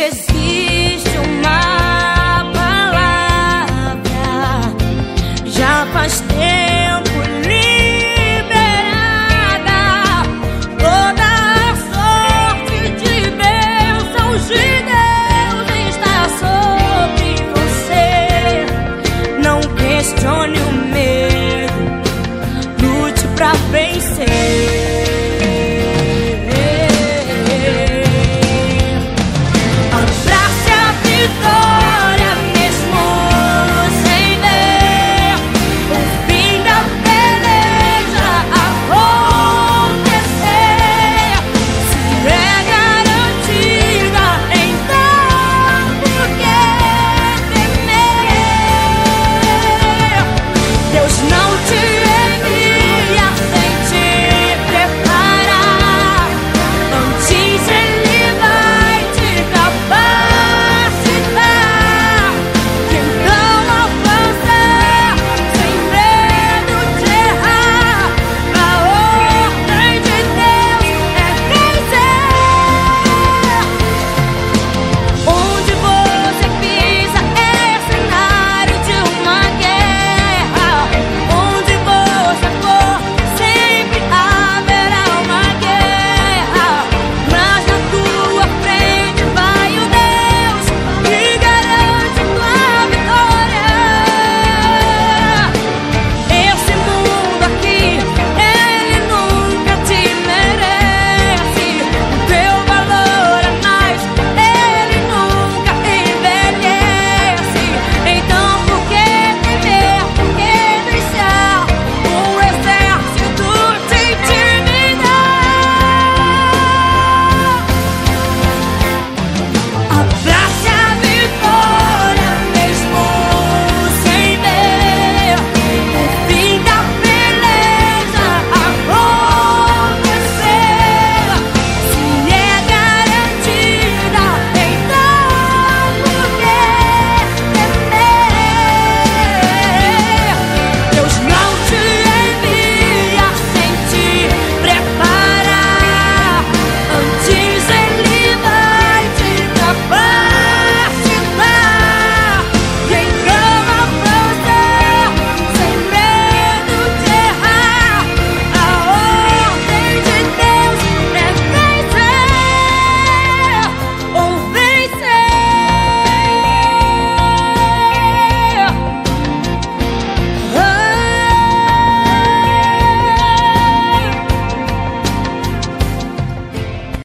pois existir. was no